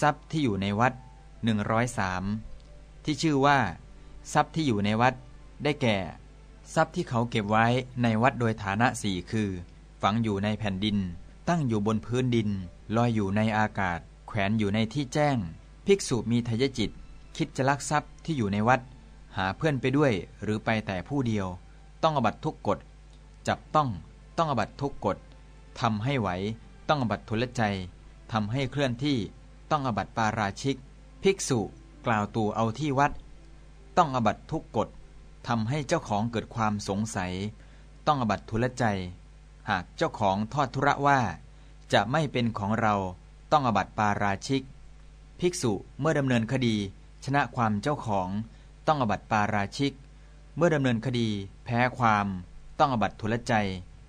ทรัพย์ที่อยู่ในวัด 103 ที่ชื่อว่า ทรัพย์ที่อยู่ในวัด ได้แก่ ทรัพย์ที่เขาเก็บไว้ในวัดโดยฐานะสี่คือ ฝังอยู่ในแผ่นดิน ตั้งอยู่บนพื้นดิน ลอยอยู่ในอากาศ แขวนอยู่ในที่แจ้ง ภิกษุมีทายจิต คิดจะลักทรัพย์ที่อยู่ในวัด หาเพื่อนไปด้วยหรือไปแต่ผู้เดียว ต้องอบัตทุกกฎ จับต้องต้องอบัตทุกกฎทำให้ไหว ต้องอบัตทุลใจทำให้เคลื่อนที่ ต้องอบัตปาราชิก ภิกษุกล่าวตูเอาที่วัด ต้องอบัตทุกกฎทำให้เจ้าของเกิดความสงสัย ต้องอบัตทุลใจ หากเจ้าของทอดทุระว่า จะไม่เป็นของเราต้องอบัตปาราชิก ภิกษุเมื่อดำเนินคดี ชนะความเจ้าของต้องอบัตปาราชิก เมื่อดำเนินคดี แพ้ความ ต้องอบัตทุลใจ